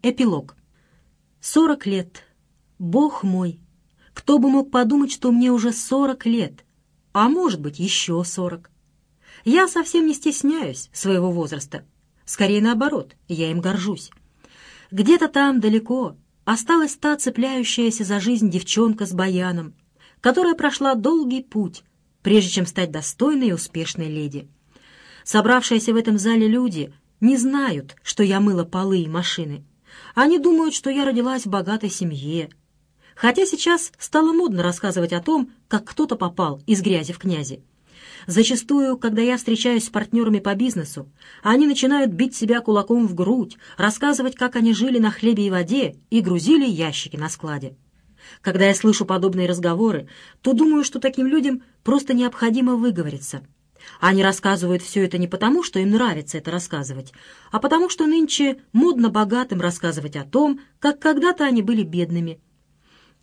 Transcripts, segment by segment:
Эпилог. Сорок лет. Бог мой! Кто бы мог подумать, что мне уже сорок лет, а может быть еще сорок. Я совсем не стесняюсь своего возраста. Скорее наоборот, я им горжусь. Где-то там далеко осталась та цепляющаяся за жизнь девчонка с баяном, которая прошла долгий путь, прежде чем стать достойной и успешной леди. Собравшиеся в этом зале люди не знают, что я мыла полы и машины. Они думают, что я родилась в богатой семье. Хотя сейчас стало модно рассказывать о том, как кто-то попал из грязи в князи. Зачастую, когда я встречаюсь с партнерами по бизнесу, они начинают бить себя кулаком в грудь, рассказывать, как они жили на хлебе и воде и грузили ящики на складе. Когда я слышу подобные разговоры, то думаю, что таким людям просто необходимо выговориться — они рассказывают все это не потому, что им нравится это рассказывать, а потому что нынче модно богатым рассказывать о том, как когда-то они были бедными.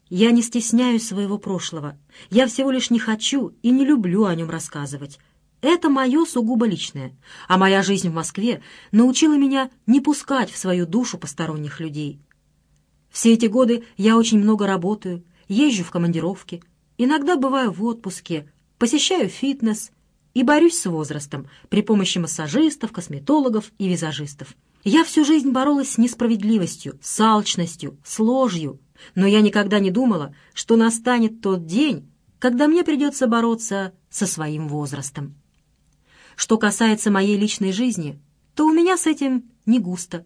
Я не стесняюсь своего прошлого. Я всего лишь не хочу и не люблю о нем рассказывать. Это мое сугубо личное, а моя жизнь в Москве научила меня не пускать в свою душу посторонних людей. Все эти годы я очень много работаю, езжу в командировки, иногда бываю в отпуске, посещаю фитнес, и борюсь с возрастом при помощи массажистов, косметологов и визажистов. Я всю жизнь боролась с несправедливостью, с алчностью, с ложью, но я никогда не думала, что настанет тот день, когда мне придется бороться со своим возрастом. Что касается моей личной жизни, то у меня с этим не густо.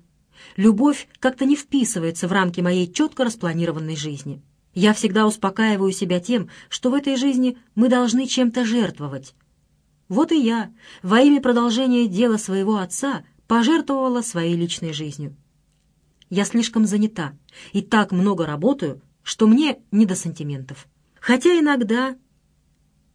Любовь как-то не вписывается в рамки моей четко распланированной жизни. Я всегда успокаиваю себя тем, что в этой жизни мы должны чем-то жертвовать, вот и я, во имя продолжения дела своего отца, пожертвовала своей личной жизнью. Я слишком занята и так много работаю, что мне не до сантиментов. Хотя иногда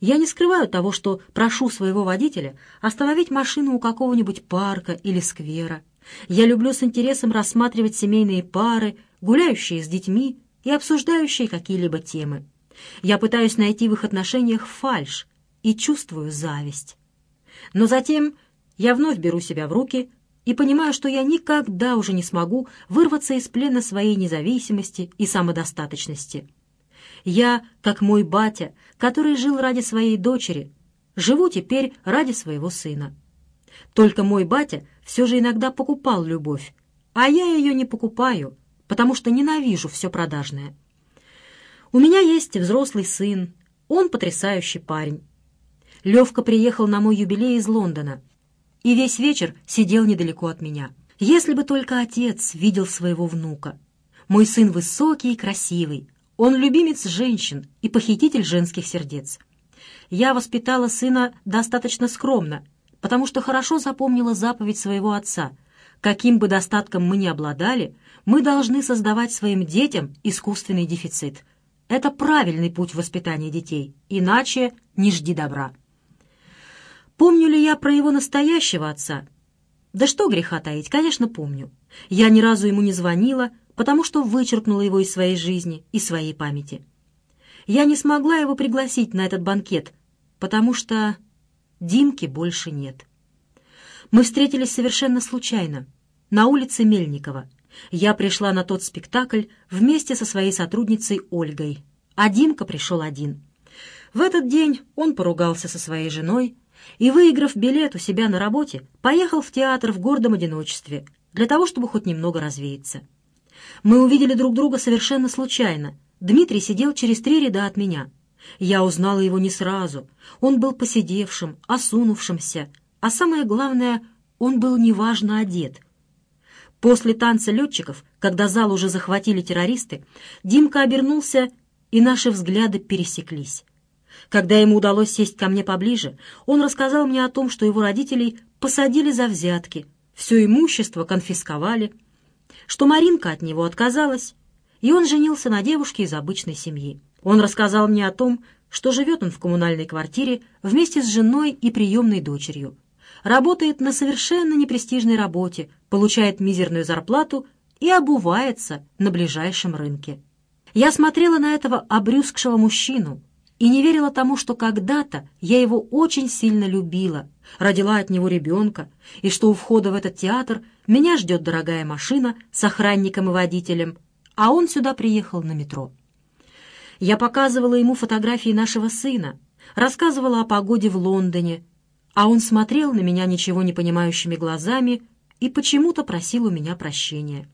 я не скрываю того, что прошу своего водителя остановить машину у какого-нибудь парка или сквера. Я люблю с интересом рассматривать семейные пары, гуляющие с детьми и обсуждающие какие-либо темы. Я пытаюсь найти в их отношениях фальшь, и чувствую зависть. Но затем я вновь беру себя в руки и понимаю, что я никогда уже не смогу вырваться из плена своей независимости и самодостаточности. Я, как мой батя, который жил ради своей дочери, живу теперь ради своего сына. Только мой батя все же иногда покупал любовь, а я ее не покупаю, потому что ненавижу все продажное. У меня есть взрослый сын, он потрясающий парень. Левка приехал на мой юбилей из Лондона и весь вечер сидел недалеко от меня. Если бы только отец видел своего внука. Мой сын высокий и красивый, он любимец женщин и похититель женских сердец. Я воспитала сына достаточно скромно, потому что хорошо запомнила заповедь своего отца. Каким бы достатком мы ни обладали, мы должны создавать своим детям искусственный дефицит. Это правильный путь воспитания детей, иначе не жди добра. Помню ли я про его настоящего отца? Да что греха таить, конечно, помню. Я ни разу ему не звонила, потому что вычеркнула его из своей жизни и своей памяти. Я не смогла его пригласить на этот банкет, потому что Димки больше нет. Мы встретились совершенно случайно, на улице Мельникова. Я пришла на тот спектакль вместе со своей сотрудницей Ольгой, а Димка пришел один. В этот день он поругался со своей женой, и, выиграв билет у себя на работе, поехал в театр в гордом одиночестве для того, чтобы хоть немного развеяться. Мы увидели друг друга совершенно случайно. Дмитрий сидел через три ряда от меня. Я узнала его не сразу. Он был посидевшим, осунувшимся, а самое главное, он был неважно одет. После танца летчиков, когда зал уже захватили террористы, Димка обернулся, и наши взгляды пересеклись. Когда ему удалось сесть ко мне поближе, он рассказал мне о том, что его родителей посадили за взятки, все имущество конфисковали, что Маринка от него отказалась, и он женился на девушке из обычной семьи. Он рассказал мне о том, что живет он в коммунальной квартире вместе с женой и приемной дочерью. Работает на совершенно непрестижной работе, получает мизерную зарплату и обувается на ближайшем рынке. Я смотрела на этого обрюзгшего мужчину, и не верила тому, что когда-то я его очень сильно любила, родила от него ребенка, и что у входа в этот театр меня ждет дорогая машина с охранником и водителем, а он сюда приехал на метро. Я показывала ему фотографии нашего сына, рассказывала о погоде в Лондоне, а он смотрел на меня ничего не понимающими глазами и почему-то просил у меня прощения.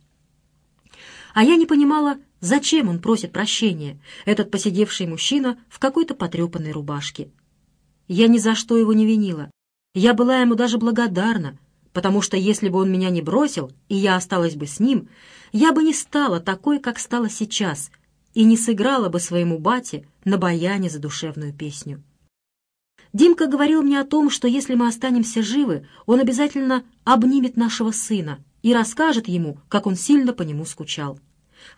А я не понимала, зачем он просит прощения, этот посидевший мужчина в какой-то потрепанной рубашке. Я ни за что его не винила. Я была ему даже благодарна, потому что если бы он меня не бросил, и я осталась бы с ним, я бы не стала такой, как стала сейчас, и не сыграла бы своему бате на баяне задушевную песню. Димка говорил мне о том, что если мы останемся живы, он обязательно обнимет нашего сына и расскажет ему, как он сильно по нему скучал.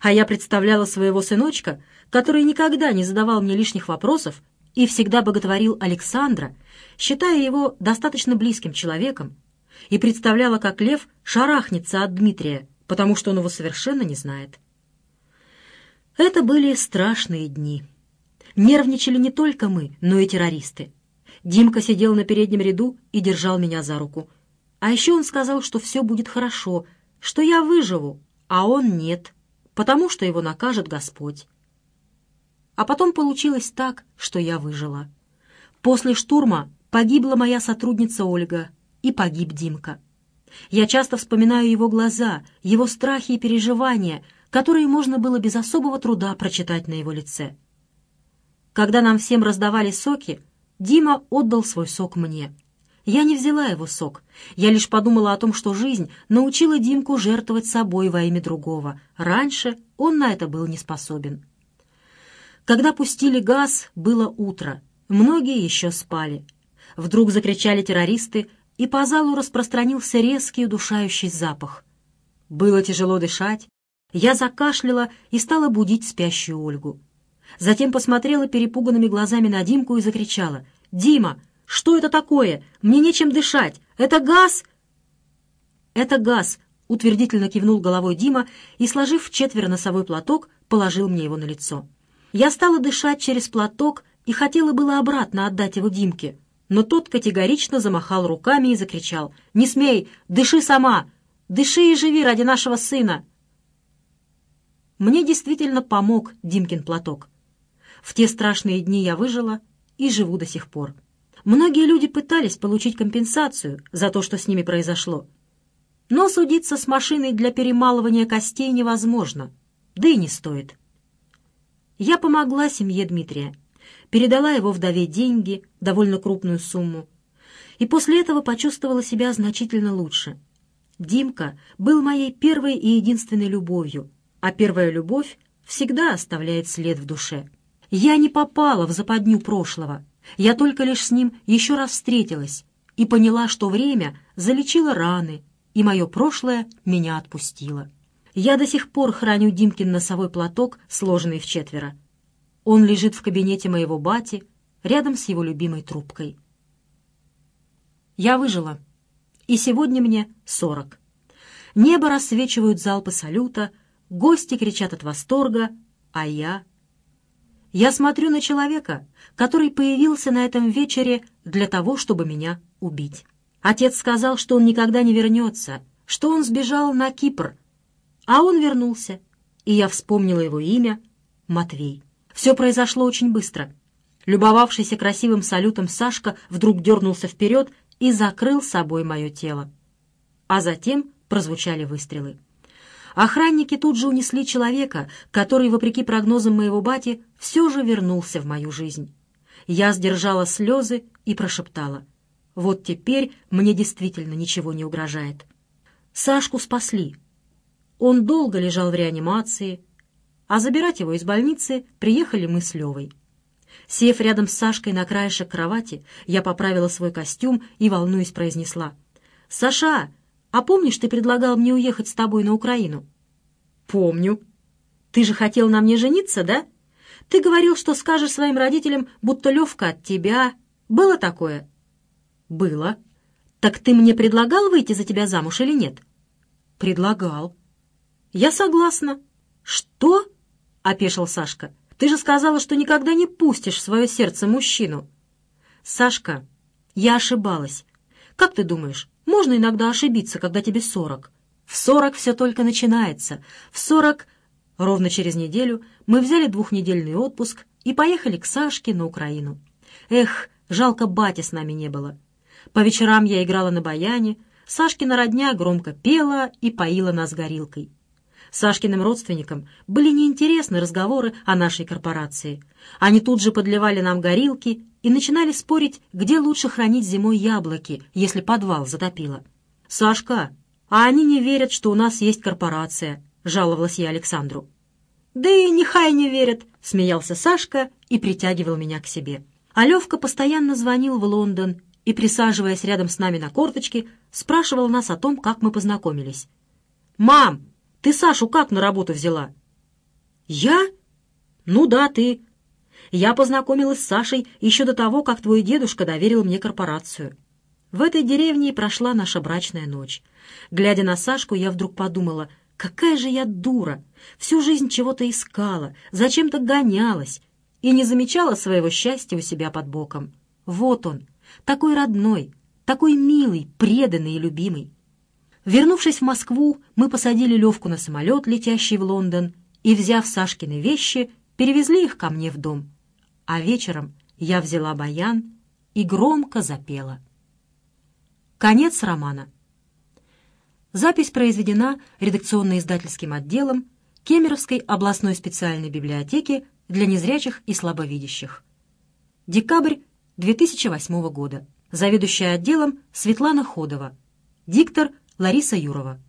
А я представляла своего сыночка, который никогда не задавал мне лишних вопросов и всегда боготворил Александра, считая его достаточно близким человеком, и представляла, как лев шарахнется от Дмитрия, потому что он его совершенно не знает. Это были страшные дни. Нервничали не только мы, но и террористы. Димка сидел на переднем ряду и держал меня за руку. А еще он сказал, что все будет хорошо, что я выживу, а он нет, потому что его накажет Господь. А потом получилось так, что я выжила. После штурма погибла моя сотрудница Ольга и погиб Димка. Я часто вспоминаю его глаза, его страхи и переживания, которые можно было без особого труда прочитать на его лице. Когда нам всем раздавали соки, Дима отдал свой сок мне. Я не взяла его сок. Я лишь подумала о том, что жизнь научила Димку жертвовать собой во имя другого. Раньше он на это был не способен. Когда пустили газ, было утро. Многие еще спали. Вдруг закричали террористы, и по залу распространился резкий удушающий запах. Было тяжело дышать. Я закашляла и стала будить спящую Ольгу. Затем посмотрела перепуганными глазами на Димку и закричала. «Дима, что это такое? Мне нечем дышать. Это газ?» «Это газ», — утвердительно кивнул головой Дима и, сложив четверо носовой платок, положил мне его на лицо. Я стала дышать через платок и хотела было обратно отдать его Димке, но тот категорично замахал руками и закричал. «Не смей! Дыши сама! Дыши и живи ради нашего сына!» Мне действительно помог Димкин платок. В те страшные дни я выжила и живу до сих пор. Многие люди пытались получить компенсацию за то, что с ними произошло. Но судиться с машиной для перемалывания костей невозможно, да и не стоит. Я помогла семье Дмитрия, передала его вдове деньги, довольно крупную сумму, и после этого почувствовала себя значительно лучше. Димка был моей первой и единственной любовью, а первая любовь всегда оставляет след в душе. Я не попала в западню прошлого. Я только лишь с ним еще раз встретилась и поняла, что время залечило раны, и мое прошлое меня отпустило. Я до сих пор храню Димкин носовой платок, сложенный в четверо. Он лежит в кабинете моего бати, рядом с его любимой трубкой. Я выжила, и сегодня мне сорок. Небо рассвечивают залпы салюта, гости кричат от восторга, а я я смотрю на человека, который появился на этом вечере для того, чтобы меня убить. Отец сказал, что он никогда не вернется, что он сбежал на Кипр. А он вернулся, и я вспомнила его имя — Матвей. Все произошло очень быстро. Любовавшийся красивым салютом Сашка вдруг дернулся вперед и закрыл собой мое тело. А затем прозвучали выстрелы. Охранники тут же унесли человека, который, вопреки прогнозам моего бати, все же вернулся в мою жизнь. Я сдержала слезы и прошептала. Вот теперь мне действительно ничего не угрожает. Сашку спасли. Он долго лежал в реанимации, а забирать его из больницы приехали мы с Левой. Сев рядом с Сашкой на краешек кровати, я поправила свой костюм и, волнуясь, произнесла. «Саша, а помнишь, ты предлагал мне уехать с тобой на Украину?» «Помню. Ты же хотел на мне жениться, да? Ты говорил, что скажешь своим родителям, будто Левка от тебя. Было такое?» «Было. Так ты мне предлагал выйти за тебя замуж или нет?» «Предлагал». «Я согласна». «Что?» — опешил Сашка. Ты же сказала, что никогда не пустишь в свое сердце мужчину. Сашка, я ошибалась. Как ты думаешь, можно иногда ошибиться, когда тебе сорок? В сорок все только начинается. В сорок... Ровно через неделю мы взяли двухнедельный отпуск и поехали к Сашке на Украину. Эх, жалко, бати с нами не было. По вечерам я играла на баяне, Сашкина родня громко пела и поила нас горилкой. Сашкиным родственникам были неинтересны разговоры о нашей корпорации. Они тут же подливали нам горилки и начинали спорить, где лучше хранить зимой яблоки, если подвал затопило. «Сашка, а они не верят, что у нас есть корпорация», — жаловалась я Александру. «Да и нехай не верят», — смеялся Сашка и притягивал меня к себе. А Левка постоянно звонил в Лондон и, присаживаясь рядом с нами на корточке, спрашивал нас о том, как мы познакомились. «Мам, ты Сашу как на работу взяла?» «Я? Ну да, ты. Я познакомилась с Сашей еще до того, как твой дедушка доверил мне корпорацию. В этой деревне и прошла наша брачная ночь. Глядя на Сашку, я вдруг подумала, какая же я дура. Всю жизнь чего-то искала, зачем-то гонялась и не замечала своего счастья у себя под боком. Вот он, такой родной, такой милый, преданный и любимый. Вернувшись в Москву, мы посадили Левку на самолет, летящий в Лондон, и, взяв Сашкины вещи, перевезли их ко мне в дом. А вечером я взяла баян и громко запела. Конец романа. Запись произведена редакционно-издательским отделом Кемеровской областной специальной библиотеки для незрячих и слабовидящих. Декабрь 2008 года. Заведующая отделом Светлана Ходова. Диктор Лариса Юрова.